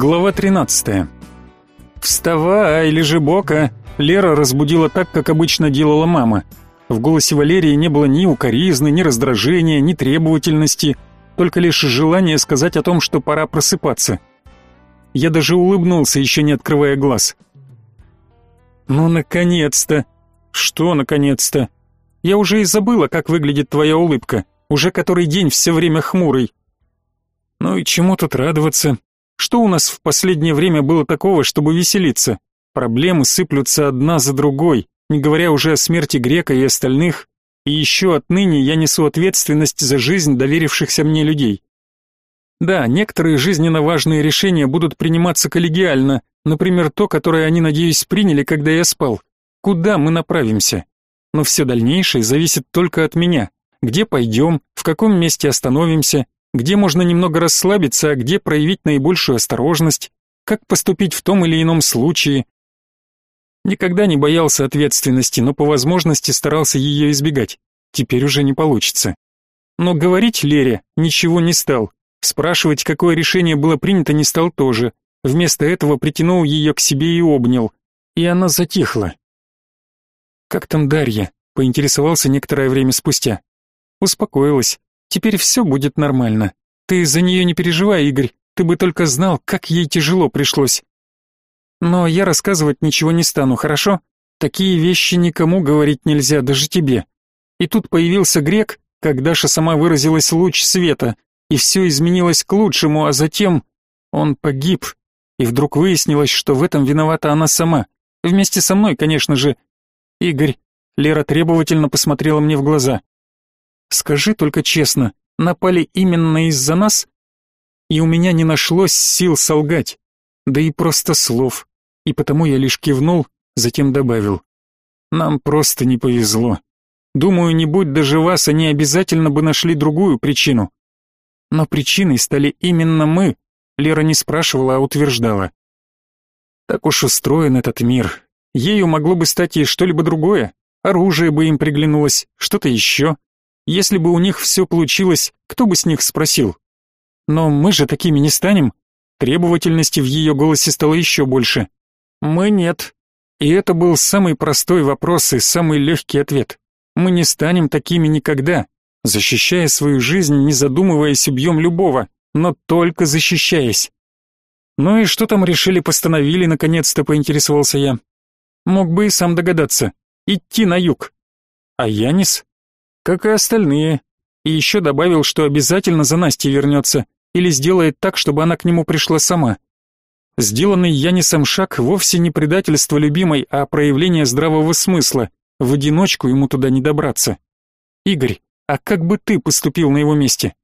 Глава 13. «Вставай, лежи бока!» Лера разбудила так, как обычно делала мама. В голосе Валерии не было ни укоризны, ни раздражения, ни требовательности, только лишь желание сказать о том, что пора просыпаться. Я даже улыбнулся, еще не открывая глаз. «Ну, наконец-то!» «Что наконец-то?» «Я уже и забыла, как выглядит твоя улыбка. Уже который день все время хмурый». «Ну и чему тут радоваться? Что у нас в последнее время было такого, чтобы веселиться? Проблемы сыплются одна за другой, не говоря уже о смерти Грека и остальных, и еще отныне я несу ответственность за жизнь доверившихся мне людей. Да, некоторые жизненно важные решения будут приниматься коллегиально, например, то, которое они, надеюсь, приняли, когда я спал. Куда мы направимся? Но все дальнейшее зависит только от меня. Где пойдем, в каком месте остановимся, где можно немного расслабиться, а где проявить наибольшую осторожность, как поступить в том или ином случае. Никогда не боялся ответственности, но по возможности старался ее избегать. Теперь уже не получится. Но говорить Лере ничего не стал. Спрашивать, какое решение было принято, не стал тоже. Вместо этого притянул ее к себе и обнял. И она затихла. «Как там Дарья?» — поинтересовался некоторое время спустя. Успокоилась. Теперь все будет нормально. Ты за нее не переживай, Игорь. Ты бы только знал, как ей тяжело пришлось. Но я рассказывать ничего не стану, хорошо? Такие вещи никому говорить нельзя, даже тебе. И тут появился грек, как Даша сама выразилась, луч света, и все изменилось к лучшему, а затем он погиб. И вдруг выяснилось, что в этом виновата она сама. Вместе со мной, конечно же. Игорь, Лера требовательно посмотрела мне в глаза. Скажи только честно, напали именно из-за нас? И у меня не нашлось сил солгать, да и просто слов. И потому я лишь кивнул, затем добавил. Нам просто не повезло. Думаю, не будь даже вас, они обязательно бы нашли другую причину. Но причиной стали именно мы, Лера не спрашивала, а утверждала. Так уж устроен этот мир. Ею могло бы стать и что-либо другое. Оружие бы им приглянулось, что-то еще. Если бы у них все получилось, кто бы с них спросил? Но мы же такими не станем. Требовательности в ее голосе стало еще больше. Мы нет. И это был самый простой вопрос и самый легкий ответ. Мы не станем такими никогда. Защищая свою жизнь, не задумываясь, убьем любого, но только защищаясь. Ну и что там решили, постановили, наконец-то поинтересовался я. Мог бы и сам догадаться. Идти на юг. А Янис? Как и остальные. И еще добавил, что обязательно за Настей вернется или сделает так, чтобы она к нему пришла сама. Сделанный Янисом шаг вовсе не предательство любимой, а проявление здравого смысла. В одиночку ему туда не добраться. Игорь, а как бы ты поступил на его месте?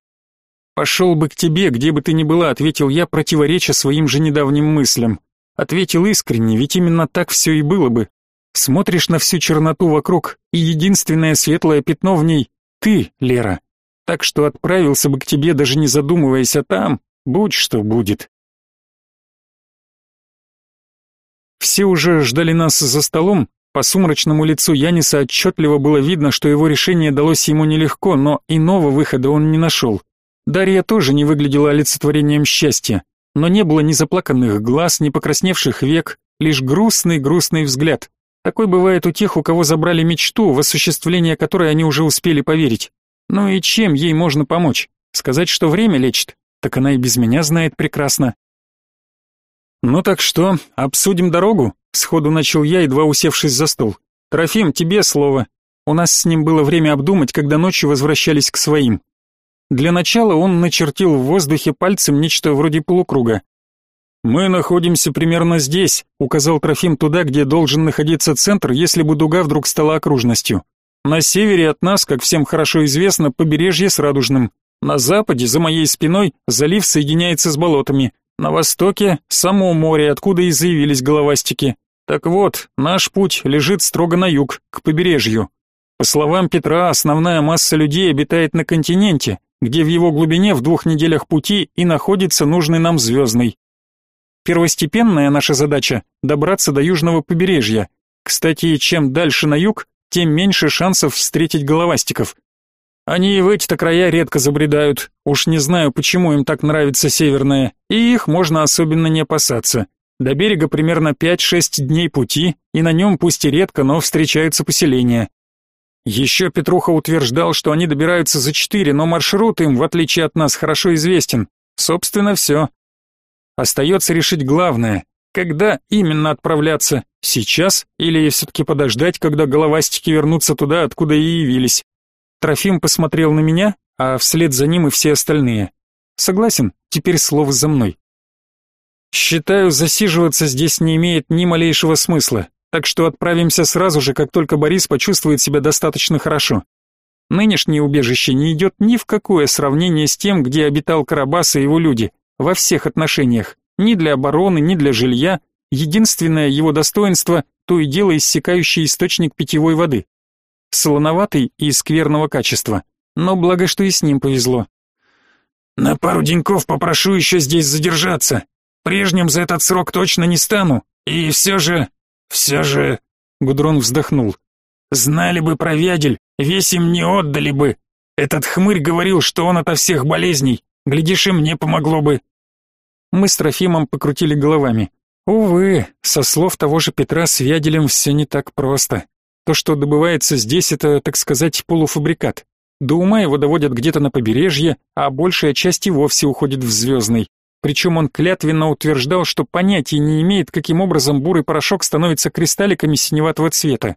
Пошел бы к тебе, где бы ты ни была, ответил я, противореча своим же недавним мыслям. Ответил искренне, ведь именно так все и было бы. Смотришь на всю черноту вокруг, и единственное светлое пятно в ней — ты, Лера. Так что отправился бы к тебе, даже не задумываясь, а там будь что будет. Все уже ждали нас за столом, по сумрачному лицу Яниса отчетливо было видно, что его решение далось ему нелегко, но иного выхода он не нашел. Дарья тоже не выглядела олицетворением счастья, но не было ни заплаканных глаз, ни покрасневших век, лишь грустный-грустный взгляд. Такой бывает у тех, у кого забрали мечту, в осуществление которой они уже успели поверить. Ну и чем ей можно помочь? Сказать, что время лечит? Так она и без меня знает прекрасно. Ну так что, обсудим дорогу? Сходу начал я, едва усевшись за стол. Трофим, тебе слово. У нас с ним было время обдумать, когда ночью возвращались к своим. Для начала он начертил в воздухе пальцем нечто вроде полукруга. «Мы находимся примерно здесь», — указал Трофим туда, где должен находиться центр, если бы дуга вдруг стала окружностью. «На севере от нас, как всем хорошо известно, побережье с Радужным. На западе, за моей спиной, залив соединяется с болотами. На востоке — само море, откуда и заявились головастики. Так вот, наш путь лежит строго на юг, к побережью. По словам Петра, основная масса людей обитает на континенте, где в его глубине в двух неделях пути и находится нужный нам звездный. Первостепенная наша задача – добраться до южного побережья. Кстати, чем дальше на юг, тем меньше шансов встретить головастиков. Они и в эти-то края редко забредают. Уж не знаю, почему им так нравится северное, и их можно особенно не опасаться. До берега примерно 5-6 дней пути, и на нем пусть и редко, но встречаются поселения. Еще Петруха утверждал, что они добираются за четыре, но маршрут им, в отличие от нас, хорошо известен. Собственно, все. Остается решить главное. Когда именно отправляться? Сейчас или все-таки подождать, когда головастики вернутся туда, откуда и явились? Трофим посмотрел на меня, а вслед за ним и все остальные. Согласен, теперь слово за мной. Считаю, засиживаться здесь не имеет ни малейшего смысла, так что отправимся сразу же, как только Борис почувствует себя достаточно хорошо. Нынешнее убежище не идет ни в какое сравнение с тем, где обитал Карабас и его люди, во всех отношениях, ни для обороны, ни для жилья, единственное его достоинство – то и дело иссякающий источник питьевой воды. Солоноватый и скверного качества, но благо, что и с ним повезло. «На пару деньков попрошу еще здесь задержаться», Прежним за этот срок точно не стану. И все же... все же...» Гудрон вздохнул. «Знали бы про Вядель, весь им не отдали бы. Этот хмырь говорил, что он ото всех болезней. Глядишь, и мне помогло бы». Мы с Трофимом покрутили головами. Увы, со слов того же Петра с Вяделем все не так просто. То, что добывается здесь, это, так сказать, полуфабрикат. До ума его доводят где-то на побережье, а большая часть и вовсе уходит в звездный. Причем он клятвенно утверждал, что понятия не имеет, каким образом бурый порошок становится кристалликами синеватого цвета.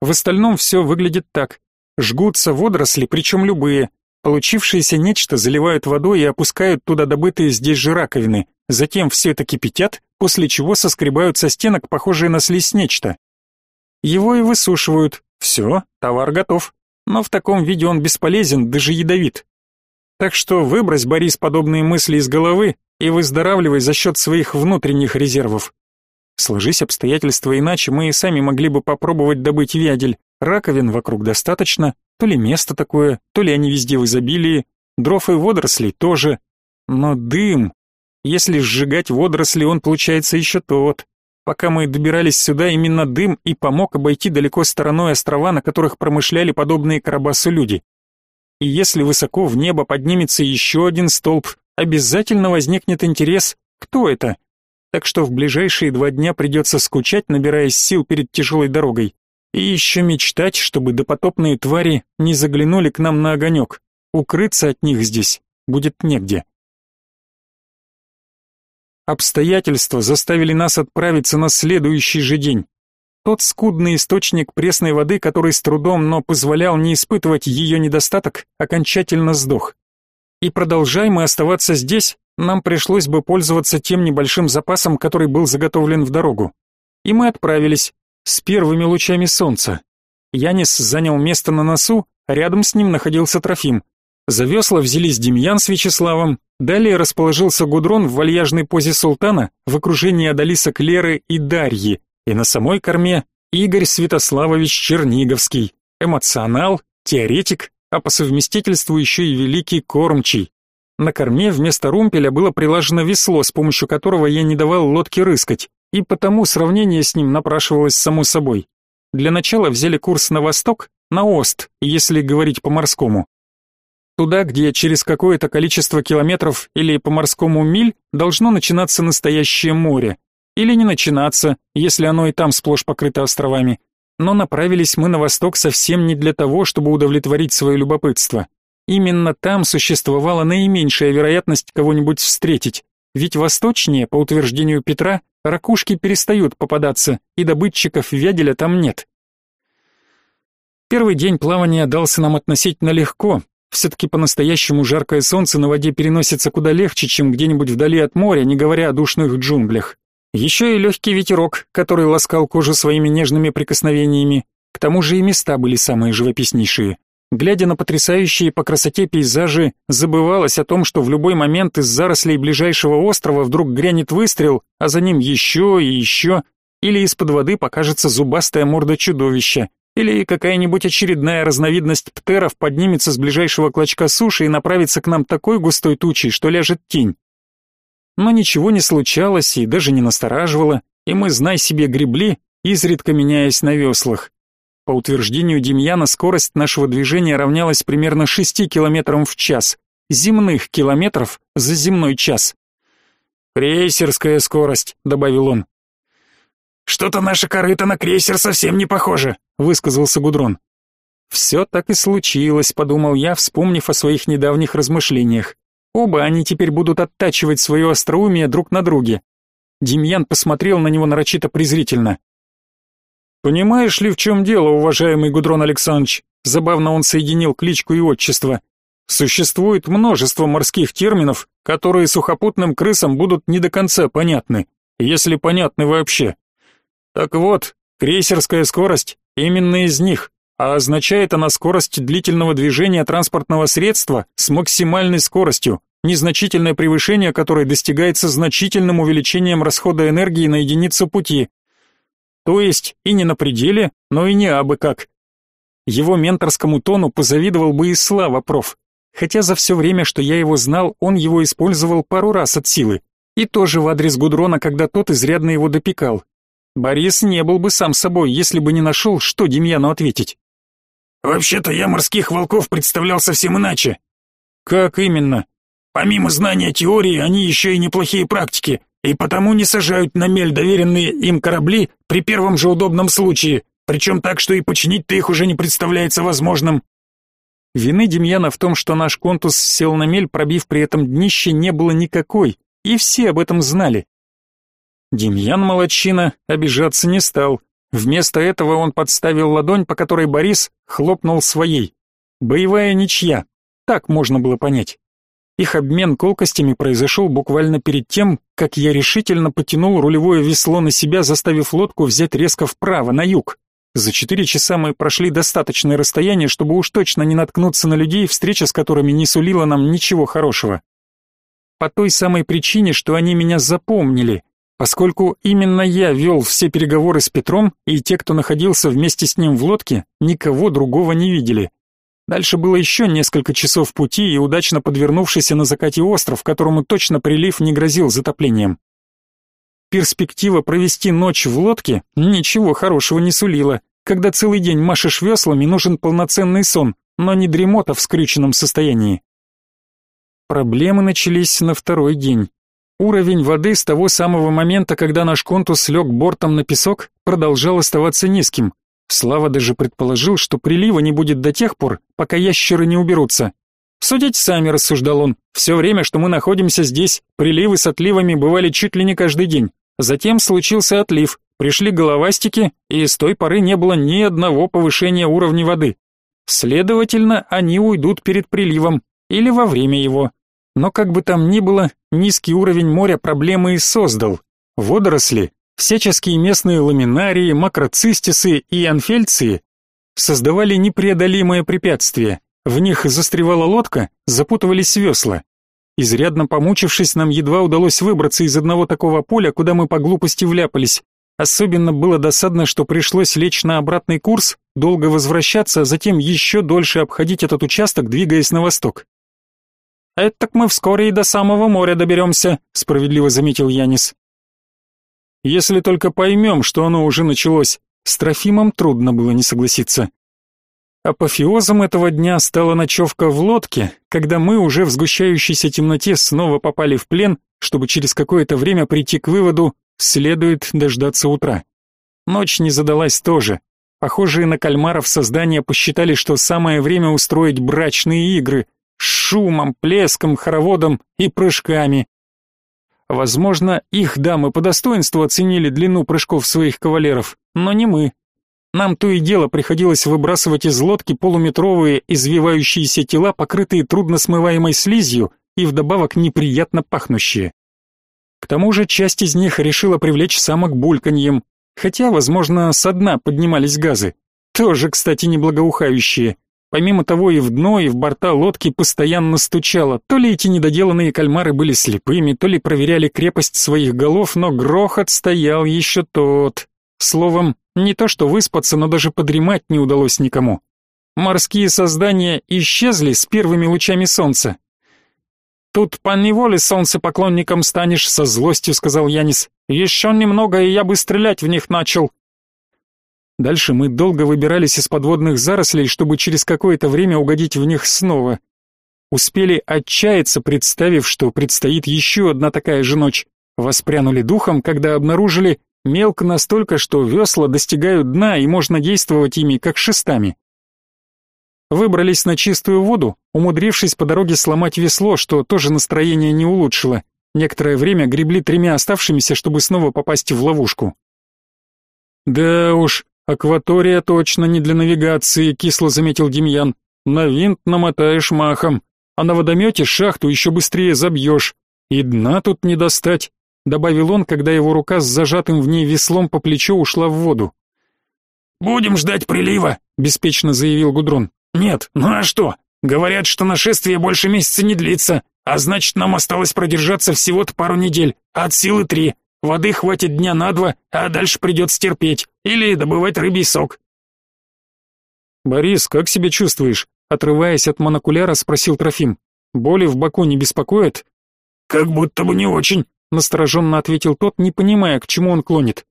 В остальном все выглядит так. Жгутся водоросли, причем любые. Получившееся нечто заливают водой и опускают туда добытые здесь же раковины. Затем все это кипятят, после чего соскребают со стенок похожие на слизь нечто. Его и высушивают. Все, товар готов. Но в таком виде он бесполезен, даже ядовит. Так что выбрось, Борис, подобные мысли из головы и выздоравливай за счет своих внутренних резервов. Сложись обстоятельства иначе, мы и сами могли бы попробовать добыть вядель. Раковин вокруг достаточно, то ли место такое, то ли они везде в изобилии, дров и водорослей тоже. Но дым... Если сжигать водоросли, он получается еще тот. Пока мы добирались сюда, именно дым и помог обойти далеко стороной острова, на которых промышляли подобные Карабасу люди и если высоко в небо поднимется еще один столб, обязательно возникнет интерес, кто это. Так что в ближайшие два дня придется скучать, набираясь сил перед тяжелой дорогой. И еще мечтать, чтобы допотопные твари не заглянули к нам на огонек. Укрыться от них здесь будет негде. Обстоятельства заставили нас отправиться на следующий же день. Тот скудный источник пресной воды, который с трудом, но позволял не испытывать ее недостаток, окончательно сдох. И продолжай мы оставаться здесь, нам пришлось бы пользоваться тем небольшим запасом, который был заготовлен в дорогу. И мы отправились с первыми лучами солнца. Янис занял место на носу, рядом с ним находился Трофим. За весла взялись Демьян с Вячеславом, далее расположился Гудрон в вальяжной позе султана в окружении Адалиса Клеры и Дарьи, и на самой корме Игорь Святославович Черниговский, эмоционал, теоретик, а по совместительству еще и великий кормчий. На корме вместо румпеля было прилажено весло, с помощью которого я не давал лодке рыскать, и потому сравнение с ним напрашивалось само собой. Для начала взяли курс на восток, на ост, если говорить по-морскому. Туда, где через какое-то количество километров или по морскому миль должно начинаться настоящее море, или не начинаться, если оно и там сплошь покрыто островами. Но направились мы на восток совсем не для того, чтобы удовлетворить свое любопытство. Именно там существовала наименьшая вероятность кого-нибудь встретить, ведь восточнее, по утверждению Петра, ракушки перестают попадаться, и добытчиков вяделя там нет. Первый день плавания дался нам относительно легко. Все-таки по-настоящему жаркое солнце на воде переносится куда легче, чем где-нибудь вдали от моря, не говоря о душных джунглях. Еще и легкий ветерок, который ласкал кожу своими нежными прикосновениями. К тому же и места были самые живописнейшие. Глядя на потрясающие по красоте пейзажи, забывалось о том, что в любой момент из зарослей ближайшего острова вдруг грянет выстрел, а за ним еще и еще, или из-под воды покажется зубастая морда чудовища, или какая-нибудь очередная разновидность птеров поднимется с ближайшего клочка суши и направится к нам такой густой тучей, что ляжет тень но ничего не случалось и даже не настораживало, и мы, знай себе, гребли, изредка меняясь на веслах. По утверждению Демьяна, скорость нашего движения равнялась примерно 6 километрам в час, земных километров за земной час. «Крейсерская скорость», — добавил он. «Что-то наша корыто на крейсер совсем не похоже», — высказался Гудрон. «Все так и случилось», — подумал я, вспомнив о своих недавних размышлениях. Оба они теперь будут оттачивать свое остроумие друг на друге. Демьян посмотрел на него нарочито презрительно. «Понимаешь ли, в чем дело, уважаемый Гудрон Александрович?» Забавно он соединил кличку и отчество. «Существует множество морских терминов, которые сухопутным крысам будут не до конца понятны, если понятны вообще. Так вот, крейсерская скорость именно из них, а означает она скорость длительного движения транспортного средства с максимальной скоростью, незначительное превышение которой достигается значительным увеличением расхода энергии на единицу пути. То есть и не на пределе, но и не абы как. Его менторскому тону позавидовал бы и Слава проф. Хотя за все время, что я его знал, он его использовал пару раз от силы. И тоже в адрес Гудрона, когда тот изрядно его допекал. Борис не был бы сам собой, если бы не нашел, что Демьяну ответить. «Вообще-то я морских волков представлял совсем иначе». «Как именно?» «Помимо знания теории, они еще и неплохие практики, и потому не сажают на мель доверенные им корабли при первом же удобном случае, причем так, что и починить-то их уже не представляется возможным». Вины Демьяна в том, что наш контус сел на мель, пробив при этом днище, не было никакой, и все об этом знали. Демьян Молодчина обижаться не стал. Вместо этого он подставил ладонь, по которой Борис хлопнул своей. Боевая ничья. Так можно было понять. Их обмен колкостями произошел буквально перед тем, как я решительно потянул рулевое весло на себя, заставив лодку взять резко вправо, на юг. За четыре часа мы прошли достаточное расстояние, чтобы уж точно не наткнуться на людей, встреча с которыми не сулила нам ничего хорошего. По той самой причине, что они меня запомнили, поскольку именно я вел все переговоры с Петром, и те, кто находился вместе с ним в лодке, никого другого не видели. Дальше было еще несколько часов пути и удачно подвернувшийся на закате остров, которому точно прилив не грозил затоплением. Перспектива провести ночь в лодке ничего хорошего не сулила. Когда целый день машешь веслами, нужен полноценный сон, но не дремота в скрюченном состоянии. Проблемы начались на второй день. Уровень воды с того самого момента, когда наш контус лег бортом на песок, продолжал оставаться низким. Слава даже предположил, что прилива не будет до тех пор, пока ящеры не уберутся. Судите сами, рассуждал он. Все время, что мы находимся здесь, приливы с отливами бывали чуть ли не каждый день. Затем случился отлив, пришли головастики, и с той поры не было ни одного повышения уровня воды. Следовательно, они уйдут перед приливом или во время его. Но как бы там ни было, низкий уровень моря проблемы и создал. Водоросли, всяческие местные ламинарии, макроцистисы и анфельции создавали непреодолимое препятствие. В них застревала лодка, запутывались весла. Изрядно помучившись, нам едва удалось выбраться из одного такого поля, куда мы по глупости вляпались. Особенно было досадно, что пришлось лечь на обратный курс, долго возвращаться, а затем еще дольше обходить этот участок, двигаясь на восток. «Это так мы вскоре и до самого моря доберемся», — справедливо заметил Янис. «Если только поймем, что оно уже началось, с Трофимом трудно было не согласиться. Апофеозом этого дня стала ночевка в лодке, когда мы уже в сгущающейся темноте снова попали в плен, чтобы через какое-то время прийти к выводу, следует дождаться утра. Ночь не задалась тоже. Похожие на кальмаров создания посчитали, что самое время устроить брачные игры с шумом, плеском, хороводом и прыжками. Возможно, их дамы по достоинству оценили длину прыжков своих кавалеров, но не мы. Нам то и дело приходилось выбрасывать из лодки полуметровые извивающиеся тела, покрытые трудносмываемой слизью и вдобавок неприятно пахнущие. К тому же часть из них решила привлечь самок бульканьем, хотя, возможно, со дна поднимались газы. Тоже, кстати, неблагоухающие. Помимо того, и в дно, и в борта лодки постоянно стучало. То ли эти недоделанные кальмары были слепыми, то ли проверяли крепость своих голов, но грохот стоял еще тот. Словом, не то что выспаться, но даже подремать не удалось никому. Морские создания исчезли с первыми лучами солнца. «Тут по неволе солнцепоклонником станешь», — со злостью сказал Янис. «Еще немного, и я бы стрелять в них начал». Дальше мы долго выбирались из подводных зарослей, чтобы через какое-то время угодить в них снова. Успели отчаяться, представив, что предстоит еще одна такая же ночь. Воспрянули духом, когда обнаружили мелко настолько, что весла достигают дна и можно действовать ими как шестами. Выбрались на чистую воду, умудрившись по дороге сломать весло, что тоже настроение не улучшило. Некоторое время гребли тремя оставшимися, чтобы снова попасть в ловушку. Да уж, акватория точно не для навигации, кисло заметил Демьян. На винт намотаешь махом, а на водомете шахту еще быстрее забьешь. И дна тут не достать, добавил он, когда его рука с зажатым в ней веслом по плечу ушла в воду. Будем ждать прилива, беспечно заявил Гудрон. Нет, ну а что? Говорят, что нашествие больше месяца не длится, а значит, нам осталось продержаться всего-то пару недель, от силы три. Воды хватит дня на два, а дальше придется терпеть или добывать рыбий сок. Борис, как себя чувствуешь? Отрываясь от монокуляра, спросил Трофим. Боли в боку не беспокоят? Как будто бы не очень, настороженно ответил тот, не понимая, к чему он клонит.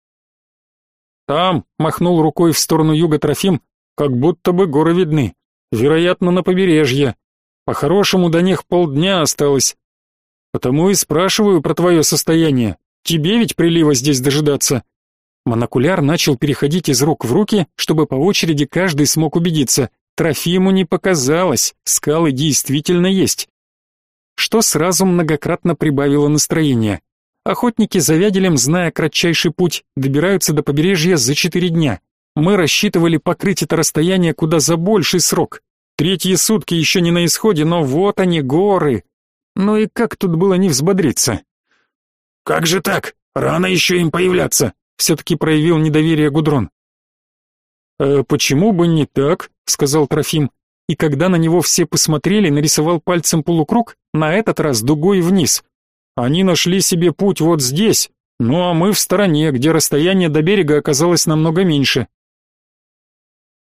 Там, махнул рукой в сторону юга Трофим, как будто бы горы видны. Вероятно, на побережье. По-хорошему, до них полдня осталось. Потому и спрашиваю про твое состояние. Тебе ведь прилива здесь дожидаться. Монокуляр начал переходить из рук в руки, чтобы по очереди каждый смог убедиться. Трофиму не показалось, скалы действительно есть. Что сразу многократно прибавило настроение. Охотники за вяделем, зная кратчайший путь, добираются до побережья за четыре дня. Мы рассчитывали покрыть это расстояние куда за больший срок. Третьи сутки еще не на исходе, но вот они, горы. Ну и как тут было не взбодриться? Как же так? Рано еще им появляться. Все-таки проявил недоверие Гудрон. «А почему бы не так?» — сказал Трофим. И когда на него все посмотрели, нарисовал пальцем полукруг, на этот раз дугой вниз. Они нашли себе путь вот здесь, ну а мы в стороне, где расстояние до берега оказалось намного меньше.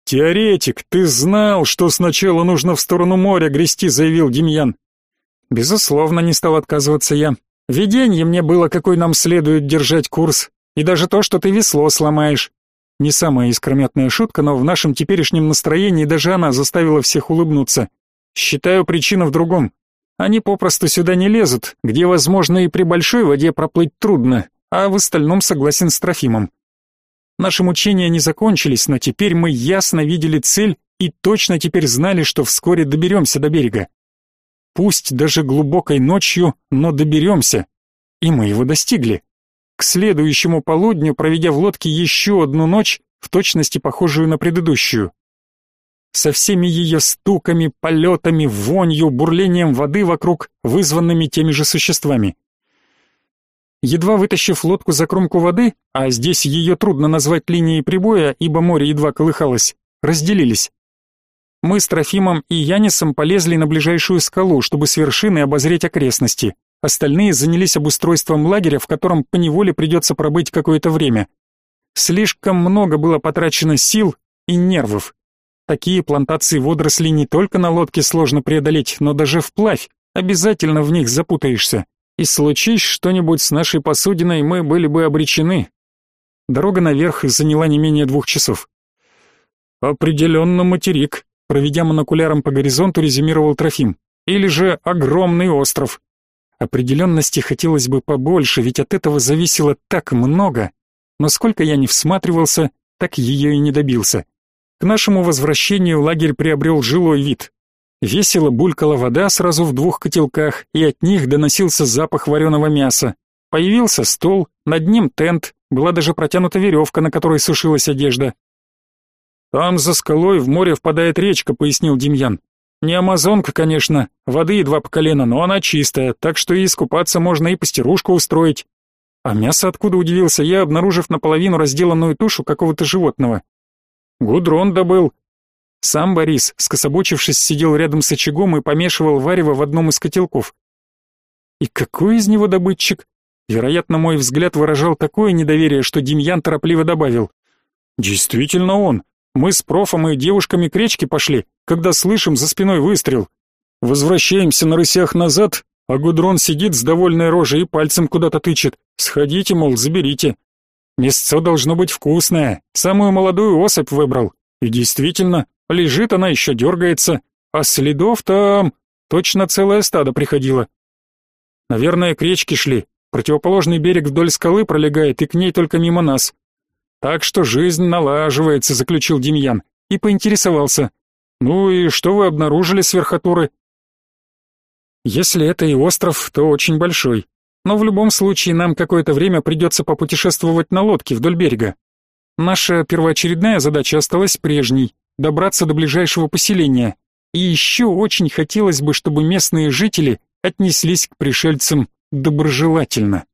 «Теоретик, ты знал, что сначала нужно в сторону моря грести», — заявил Демьян. «Безусловно, не стал отказываться я. Видение мне было, какой нам следует держать курс, и даже то, что ты весло сломаешь. Не самая искрометная шутка, но в нашем теперешнем настроении даже она заставила всех улыбнуться. Считаю, причина в другом. Они попросту сюда не лезут, где, возможно, и при большой воде проплыть трудно, а в остальном согласен с Трофимом. Наши мучения не закончились, но теперь мы ясно видели цель и точно теперь знали, что вскоре доберемся до берега. Пусть даже глубокой ночью, но доберемся. И мы его достигли. К следующему полудню, проведя в лодке еще одну ночь, в точности похожую на предыдущую. Со всеми ее стуками, полетами, вонью, бурлением воды вокруг, вызванными теми же существами. Едва вытащив лодку за кромку воды, а здесь ее трудно назвать линией прибоя, ибо море едва колыхалось, разделились. Мы с Трофимом и Янисом полезли на ближайшую скалу, чтобы с вершины обозреть окрестности. Остальные занялись обустройством лагеря, в котором поневоле придется пробыть какое-то время. Слишком много было потрачено сил и нервов. Такие плантации водорослей не только на лодке сложно преодолеть, но даже вплавь, обязательно в них запутаешься и случись что-нибудь с нашей посудиной, мы были бы обречены. Дорога наверх заняла не менее двух часов. Определенно материк, проведя монокуляром по горизонту, резюмировал Трофим. Или же огромный остров. Определенности хотелось бы побольше, ведь от этого зависело так много. Но сколько я не всматривался, так ее и не добился. К нашему возвращению лагерь приобрел жилой вид. Весело булькала вода сразу в двух котелках, и от них доносился запах вареного мяса. Появился стол, над ним тент, была даже протянута веревка, на которой сушилась одежда. «Там за скалой в море впадает речка», — пояснил Демьян. «Не амазонка, конечно, воды едва по колено, но она чистая, так что и искупаться можно, и постирушку устроить». А мясо откуда удивился я, обнаружив наполовину разделанную тушу какого-то животного. «Гудрон добыл», сам Борис, скособочившись, сидел рядом с очагом и помешивал варево в одном из котелков. И какой из него добытчик? Вероятно, мой взгляд выражал такое недоверие, что Демьян торопливо добавил. «Действительно он. Мы с профом и девушками к речке пошли, когда слышим за спиной выстрел. Возвращаемся на рысях назад, а Гудрон сидит с довольной рожей и пальцем куда-то тычет. Сходите, мол, заберите. Мясцо должно быть вкусное, самую молодую особь выбрал. И действительно, лежит она еще дергается, а следов там точно целое стадо приходило. Наверное, к речке шли, противоположный берег вдоль скалы пролегает и к ней только мимо нас. Так что жизнь налаживается, заключил Демьян и поинтересовался. Ну и что вы обнаружили с верхотуры? Если это и остров, то очень большой. Но в любом случае нам какое-то время придется попутешествовать на лодке вдоль берега. Наша первоочередная задача осталась прежней — добраться до ближайшего поселения. И еще очень хотелось бы, чтобы местные жители отнеслись к пришельцам доброжелательно.